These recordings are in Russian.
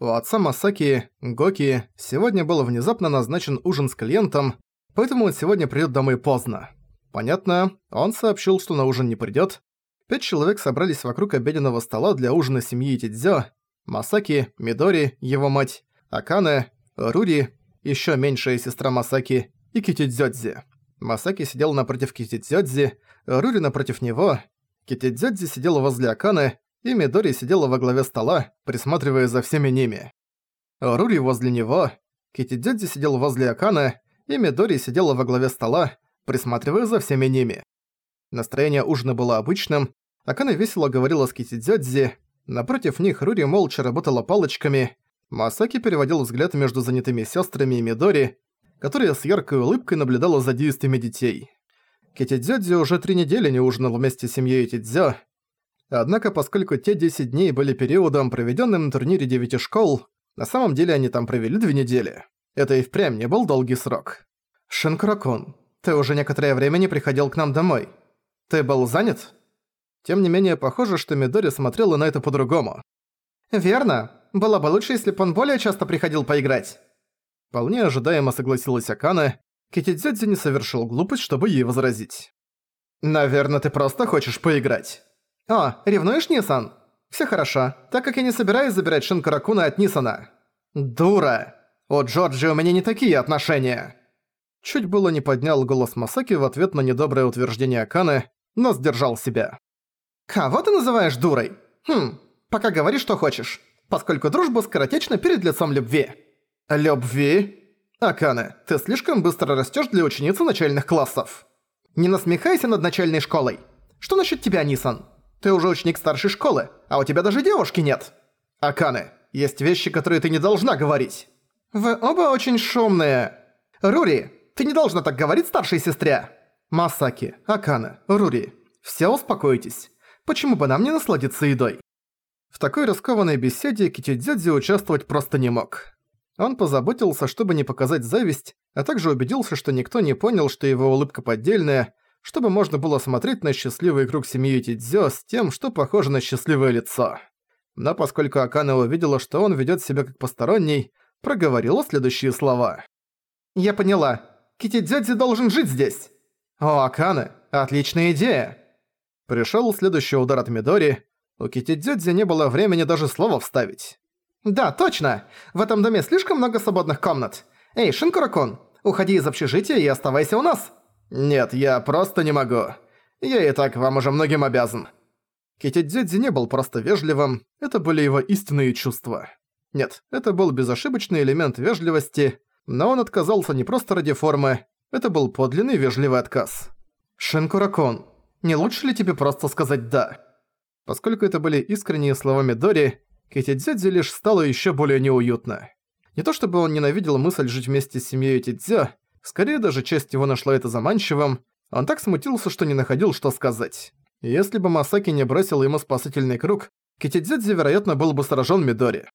У отца Масаки, Гоки, сегодня был внезапно назначен ужин с клиентом, поэтому он сегодня придёт домой поздно. Понятно, он сообщил, что на ужин не придёт. Пять человек собрались вокруг обеденного стола для ужина семьи Тидзё. Масаки, Мидори, его мать, Акане, Рури, ещё меньшая сестра Масаки и Китидзёдзи. Масаки сидел напротив Китидзёдзи, Рури напротив него, Китидзёдзи сидела возле Аканы, и Мидори сидела во главе стола, присматривая за всеми ними. Рури возле него, Китидзёдзи сидел возле Аканы, и Мидори сидела во главе стола, присматривая за всеми ними. Настроение ужина было обычным, Акана весело говорила с Китидзёдзи, напротив них Рури молча работала палочками, Масаки переводил взгляд между занятыми сестрами и Мидори, которая с яркой улыбкой наблюдала за действиями детей. Китидзёдзи уже три недели не ужинал вместе с семьей Тидзё, однако поскольку те 10 дней были периодом, проведенным на турнире девяти школ, на самом деле они там провели две недели. Это и впрямь не был долгий срок. «Шинкуракун, ты уже некоторое время не приходил к нам домой. Ты был занят?» Тем не менее, похоже, что Мидори смотрела на это по-другому. «Верно. Было бы лучше, если бы он более часто приходил поиграть». Вполне ожидаемо согласилась Акана, Китидзёдзи не совершил глупость, чтобы ей возразить. «Наверное, ты просто хочешь поиграть». «О, ревнуешь, Нисан?» «Всё хорошо, так как я не собираюсь забирать Шинкаракуна от Нисана». «Дура! У Джорджи у меня не такие отношения!» Чуть было не поднял голос Масаки в ответ на недоброе утверждение Аканы, но сдержал себя. «Кого ты называешь дурой? Хм, пока говори, что хочешь, поскольку дружба скоротечна перед лицом любви». «Любви?» «Акане, ты слишком быстро растёшь для ученицы начальных классов. Не насмехайся над начальной школой. Что насчет тебя, Нисан? Ты уже ученик старшей школы, а у тебя даже девушки нет. Акане, есть вещи, которые ты не должна говорить. Вы оба очень шумные. Рури, ты не должна так говорить старшей сестре. Масаки, Акане, Рури, все успокойтесь. Почему бы нам не насладиться едой? В такой раскованной беседе Китюдзёдзи участвовать просто не мог. Он позаботился, чтобы не показать зависть, а также убедился, что никто не понял, что его улыбка поддельная, чтобы можно было смотреть на счастливый круг семьи Тидзё с тем, что похоже на счастливое лицо. Но поскольку Акана увидела, что он ведёт себя как посторонний, проговорила следующие слова. «Я поняла. Китидзёдзи должен жить здесь!» «О, Акана, отличная идея!» Пришёл следующий удар от Мидори. У Китидзёдзи не было времени даже слова вставить. «Да, точно! В этом доме слишком много свободных комнат. Эй, Шинкуракун, уходи из общежития и оставайся у нас!» «Нет, я просто не могу. Я и так вам уже многим обязан». Китидзёдзи не был просто вежливым, это были его истинные чувства. Нет, это был безошибочный элемент вежливости, но он отказался не просто ради формы, это был подлинный вежливый отказ. «Шинкуракун, не лучше ли тебе просто сказать «да»?» Поскольку это были искренние слова Мидори, Китидзёдзи лишь стало ещё более неуютно. Не то чтобы он ненавидел мысль жить вместе с семьей Тидзё, скорее даже часть его нашла это заманчивым, он так смутился, что не находил, что сказать. Если бы Масаки не бросил ему спасательный круг, Китидзёдзи, вероятно, был бы сражен Мидори.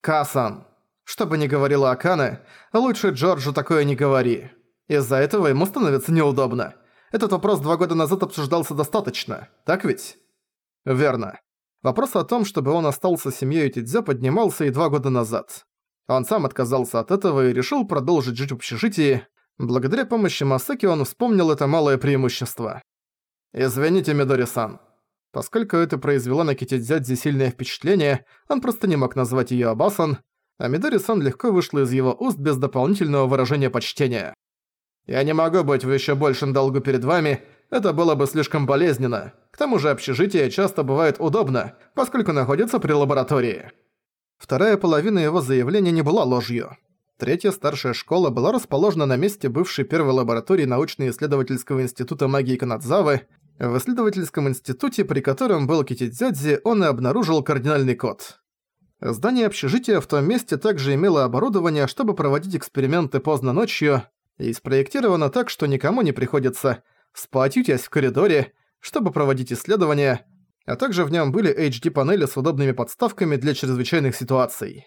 «Касан, что бы ни говорила Акана, лучше Джорджу такое не говори. Из-за этого ему становится неудобно. Этот вопрос два года назад обсуждался достаточно, так ведь?» «Верно. Вопрос о том, чтобы он остался семьей Тидзё, поднимался и два года назад. Он сам отказался от этого и решил продолжить жить в общежитии. Благодаря помощи Масаки он вспомнил это малое преимущество. «Извините, Мидори-сан». Поскольку это произвело на Китидзядзи сильное впечатление, он просто не мог назвать её Абасан, а Мидори-сан легко вышла из его уст без дополнительного выражения почтения. «Я не могу быть в ещё большем долгу перед вами, это было бы слишком болезненно. К тому же общежитие часто бывает удобно, поскольку находится при лаборатории. Вторая половина его заявления не была ложью. Третья старшая школа была расположена на месте бывшей первой лаборатории научно-исследовательского института магии Канадзавы. В исследовательском институте, при котором был Китидзёдзи, он и обнаружил кардинальный код. Здание общежития в том месте также имело оборудование, чтобы проводить эксперименты поздно ночью, и спроектировано так, что никому не приходится спать, ютясь в коридоре, чтобы проводить исследования, а также в нем были HD-панели с удобными подставками для чрезвычайных ситуаций.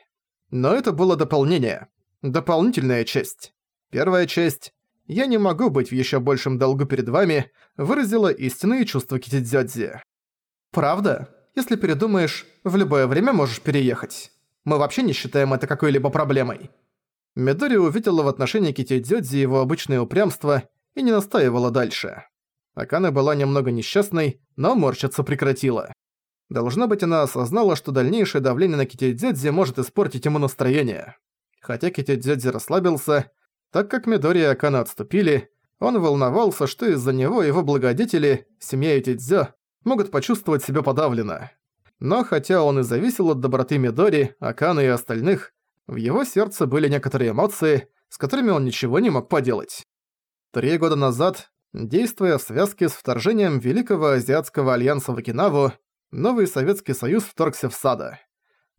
Но это было дополнение. Дополнительная часть. Первая часть «Я не могу быть в еще большем долгу перед вами» выразила истинные чувства Китидзёдзи. «Правда? Если передумаешь, в любое время можешь переехать. Мы вообще не считаем это какой-либо проблемой». Мидори увидела в отношении Китидзёдзи его обычное упрямство и не настаивала дальше. Акана была немного несчастной, но морщиться прекратила. Должно быть, она осознала, что дальнейшее давление на Китидзёдзи может испортить ему настроение. Хотя Китидзёдзи расслабился, так как Мидори и Акана отступили, он волновался, что из-за него его благодетели, семья Итидзё, могут почувствовать себя подавленно. Но хотя он и зависел от доброты Мидори, Акана и остальных, в его сердце были некоторые эмоции, с которыми он ничего не мог поделать. Три года назад, действуя в связке с вторжением Великого Азиатского Альянса в Окинаву, новый Советский Союз вторгся в Сада.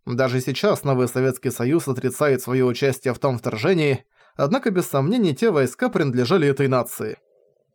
Даже сейчас новый Советский Союз отрицает свое участие в том вторжении, однако без сомнений те войска принадлежали этой нации.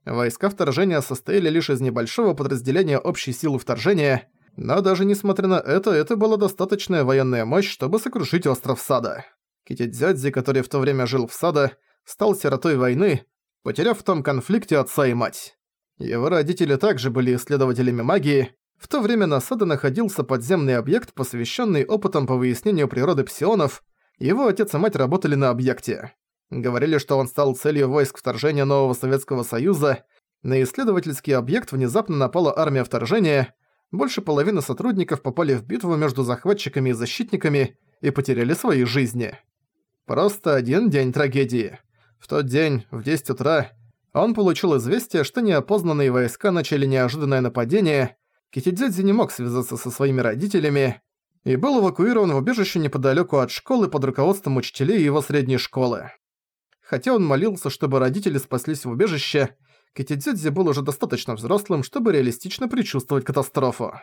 Войска вторжения состояли лишь из небольшого подразделения общей силы вторжения, но даже несмотря на это, это была достаточная военная мощь, чтобы сокрушить остров Сада. Китидзядзи, который в то время жил в Сада, стал сиротой войны, потеряв в том конфликте отца и мать. Его родители также были исследователями магии. В то время на Сада находился подземный объект, посвященный опытам по выяснению природы псионов. Его отец и мать работали на объекте. Говорили, что он стал целью войск вторжения нового Советского Союза. На исследовательский объект внезапно напала армия вторжения. Больше половины сотрудников попали в битву между захватчиками и защитниками и потеряли свои жизни. Просто один день трагедии. В тот день, в 10 утра, он получил известие, что неопознанные войска начали неожиданное нападение. Китидзёдзи не мог связаться со своими родителями и был эвакуирован в убежище неподалеку от школы под руководством учителей его средней школы. Хотя он молился, чтобы родители спаслись в убежище, Китидзёдзи был уже достаточно взрослым, чтобы реалистично предчувствовать катастрофу.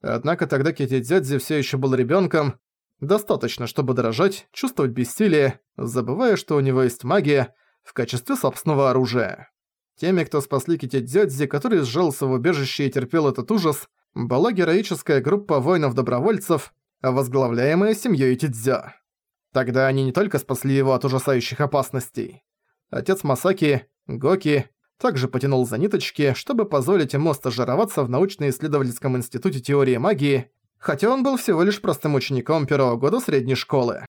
Однако тогда Китидзёдзи всё ещё был ребёнком, достаточно, чтобы дрожать, чувствовать бессилие, забывая, что у него есть магия, в качестве собственного оружия. Теми, кто спасли Китидзёдзи, который сжался в убежище и терпел этот ужас, была героическая группа воинов-добровольцев, возглавляемая семьёй Тидзё. Тогда они не только спасли его от ужасающих опасностей. Отец Масаки, Гоки, также потянул за ниточки, чтобы позволить ему стажироваться в научно-исследовательском институте теории магии, хотя он был всего лишь простым учеником первого года средней школы.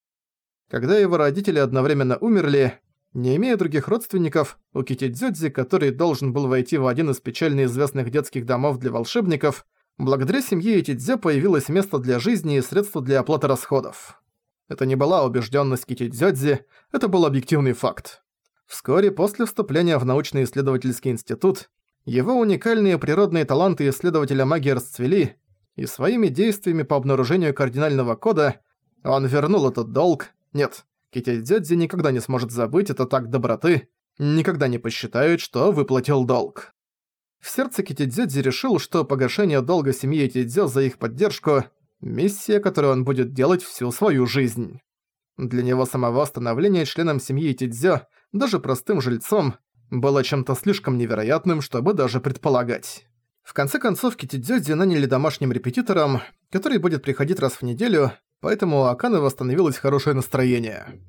Когда его родители одновременно умерли, не имея других родственников, у Китидзёдзи, который должен был войти в один из печально известных детских домов для волшебников, благодаря семье Итидзё появилось место для жизни и средства для оплаты расходов. Это не была убежденность Китидзёдзи, это был объективный факт. Вскоре после вступления в научно-исследовательский институт, его уникальные природные таланты исследователя магии расцвели, и своими действиями по обнаружению кардинального кода он вернул этот долг. Нет, Китидзёдзи никогда не сможет забыть это так доброты, никогда не посчитает, что выплатил долг. В сердце Китидзёдзи решил, что погашение долга семьи Тидзё за их поддержку Миссия, которую он будет делать всю свою жизнь. Для него самого становление членом семьи Тидзё, даже простым жильцом, было чем-то слишком невероятным, чтобы даже предполагать. В конце концов, Китидзёдзи наняли домашним репетитором, который будет приходить раз в неделю, поэтому у Аканы восстановилось хорошее настроение.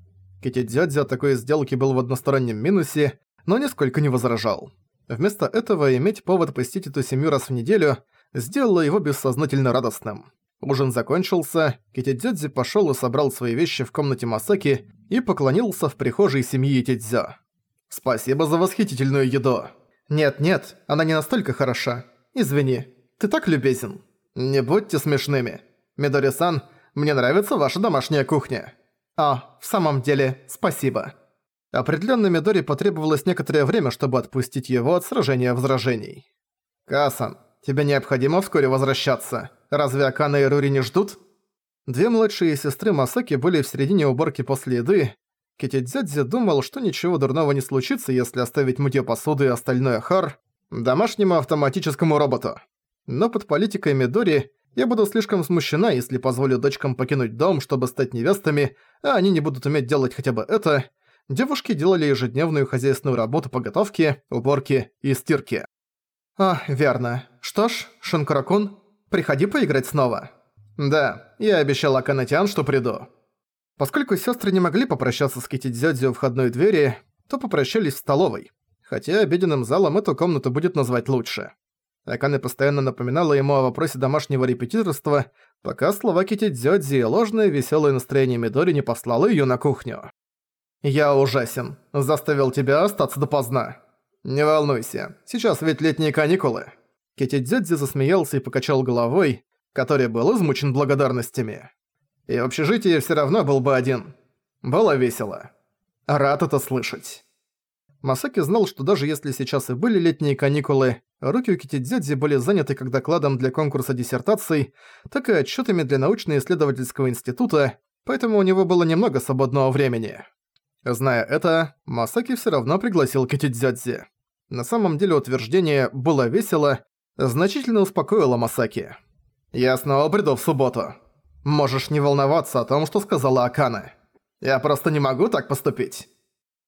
Китидзёдзи от такой сделки был в одностороннем минусе, но нисколько не возражал. Вместо этого иметь повод посетить эту семью раз в неделю сделало его бессознательно радостным. Ужин закончился, Китидзёдзи пошёл и собрал свои вещи в комнате Масаки и поклонился в прихожей семьи Тидзё. «Спасибо за восхитительную еду!» «Нет-нет, она не настолько хороша. Извини, ты так любезен». «Не будьте смешными. Мидори-сан, мне нравится ваша домашняя кухня». «А, в самом деле, спасибо». Определённо Мидори потребовалось некоторое время, чтобы отпустить его от сражения возражений. «Касан, тебе необходимо вскоре возвращаться». Разве Акана и Рури не ждут? Две младшие сестры Масаки были в середине уборки после еды. Китидзядзи думал, что ничего дурного не случится, если оставить мытьё посуды и остальное хар домашнему автоматическому роботу. Но под политикой Мидори я буду слишком смущена, если позволю дочкам покинуть дом, чтобы стать невестами, а они не будут уметь делать хотя бы это. Девушки делали ежедневную хозяйственную работу по готовке, уборке и стирке. А, верно. Что ж, Шинкаракун, Приходи поиграть снова». «Да, я обещал Аканатян, что приду». Поскольку сестры не могли попрощаться с Китидзёдзи у входной двери, то попрощались в столовой. Хотя обеденным залом эту комнату будет назвать лучше. Акане постоянно напоминала ему о вопросе домашнего репетиторства, пока слова Китидзёдзи и ложное веселое настроение Мидори не послало её на кухню. «Я ужасен. Заставил тебя остаться допоздна. Не волнуйся, сейчас ведь летние каникулы». Китидзёдзи засмеялся и покачал головой, который был измучен благодарностями. И в общежитии всё равно был бы один. Было весело. Рад это слышать. Масаки знал, что даже если сейчас и были летние каникулы, руки у Китидзёдзи были заняты как докладом для конкурса диссертаций, так и отчетами для научно-исследовательского института, поэтому у него было немного свободного времени. Зная это, Масаки все равно пригласил Китидзёдзи. На самом деле утверждение «было весело» значительно успокоило Масаки. «Я снова приду в субботу. Можешь не волноваться о том, что сказала Акана. Я просто не могу так поступить».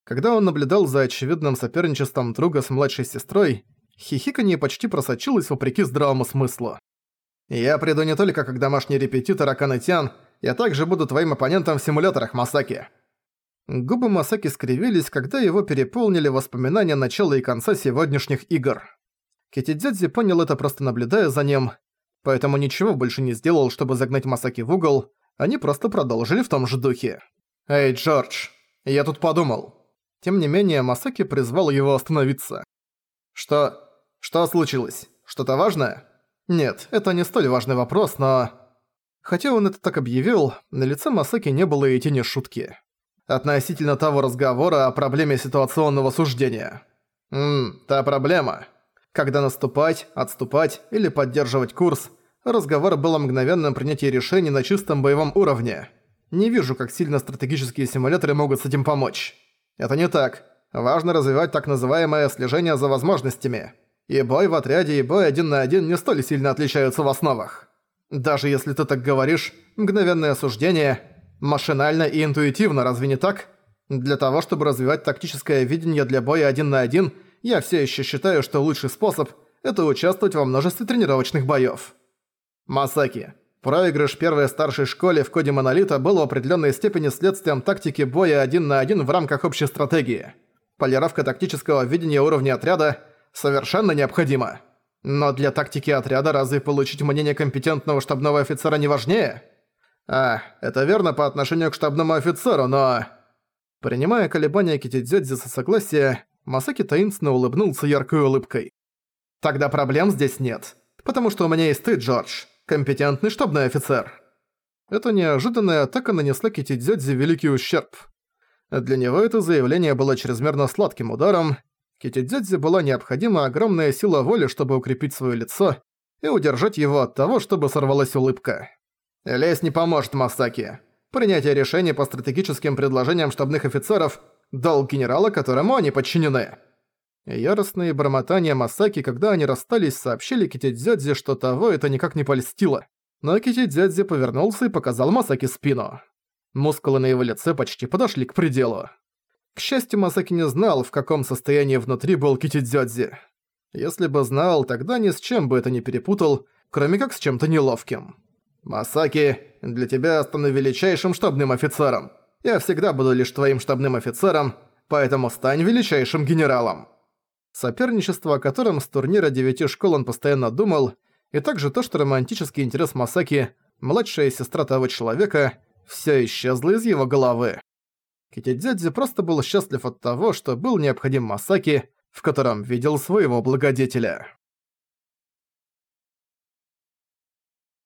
Когда он наблюдал за очевидным соперничеством друга с младшей сестрой, хихиканье почти просочилось вопреки здравому смыслу. «Я приду не только как домашний репетитор Аканы Тян, я также буду твоим оппонентом в симуляторах, Масаки». Губы Масаки скривились, когда его переполнили воспоминания начала и конца сегодняшних игр. Китидзядзи понял это просто наблюдая за ним, поэтому ничего больше не сделал, чтобы загнать Масаки в угол, они просто продолжили в том же духе. «Эй, Джордж, я тут подумал». Тем не менее, Масаки призвал его остановиться. «Что... что случилось? Что-то важное?» «Нет, это не столь важный вопрос, но...» Хотя он это так объявил, на лице Масаки не было и тени шутки. Относительно того разговора о проблеме ситуационного суждения. Ммм, та проблема. Когда наступать, отступать или поддерживать курс, разговор был о мгновенном принятии решений на чистом боевом уровне. Не вижу, как сильно стратегические симуляторы могут с этим помочь. Это не так. Важно развивать так называемое слежение за возможностями. И бой в отряде, и бой один на один не столь сильно отличаются в основах. Даже если ты так говоришь, мгновенное суждение – машинально и интуитивно, разве не так? Для того, чтобы развивать тактическое видение для боя один на один, я все еще считаю, что лучший способ – это участвовать во множестве тренировочных боёв. Масаки. Проигрыш первой старшей школе в коде Монолита был в определенной степени следствием тактики боя один на один в рамках общей стратегии. Полировка тактического видения уровня отряда совершенно необходима. Но для тактики отряда разве получить мнение компетентного штабного офицера не важнее? А, это верно по отношению к штабному офицеру, но... Принимая колебания Китидзёдзи со согласия, Масаки таинственно улыбнулся яркой улыбкой. «Тогда проблем здесь нет, потому что у меня есть ты, Джордж компетентный штабный офицер. Эта неожиданная атака нанесла Китидзёдзи великий ущерб. Для него это заявление было чрезмерно сладким ударом. Китидзёдзи была необходима огромная сила воли, чтобы укрепить своё лицо и удержать его от того, чтобы сорвалась улыбка. «Лезь не поможет, Масаки. Принятие решений по стратегическим предложениям штабных офицеров – долг генерала, которому они подчинены». Яростные бормотания Масаки, когда они расстались, сообщили Китидзёдзе, что того это никак не польстило. Но Китидзёдзе повернулся и показал Масаки спину. Мускулы на его лице почти подошли к пределу. К счастью, Масаки не знал, в каком состоянии внутри был Китидзёдзе. Если бы знал, тогда ни с чем бы это не перепутал, кроме как с чем-то неловким. «Масаки, для тебя стану величайшим штабным офицером. Я всегда буду лишь твоим штабным офицером, поэтому стань величайшим генералом». Соперничество, о котором с турнира девяти школ он постоянно думал, и также то, что романтический интерес Масаки, младшая сестра того человека, все исчезло из его головы. Китидзядзи просто был счастлив от того, что был необходим Масаки, в котором видел своего благодетеля.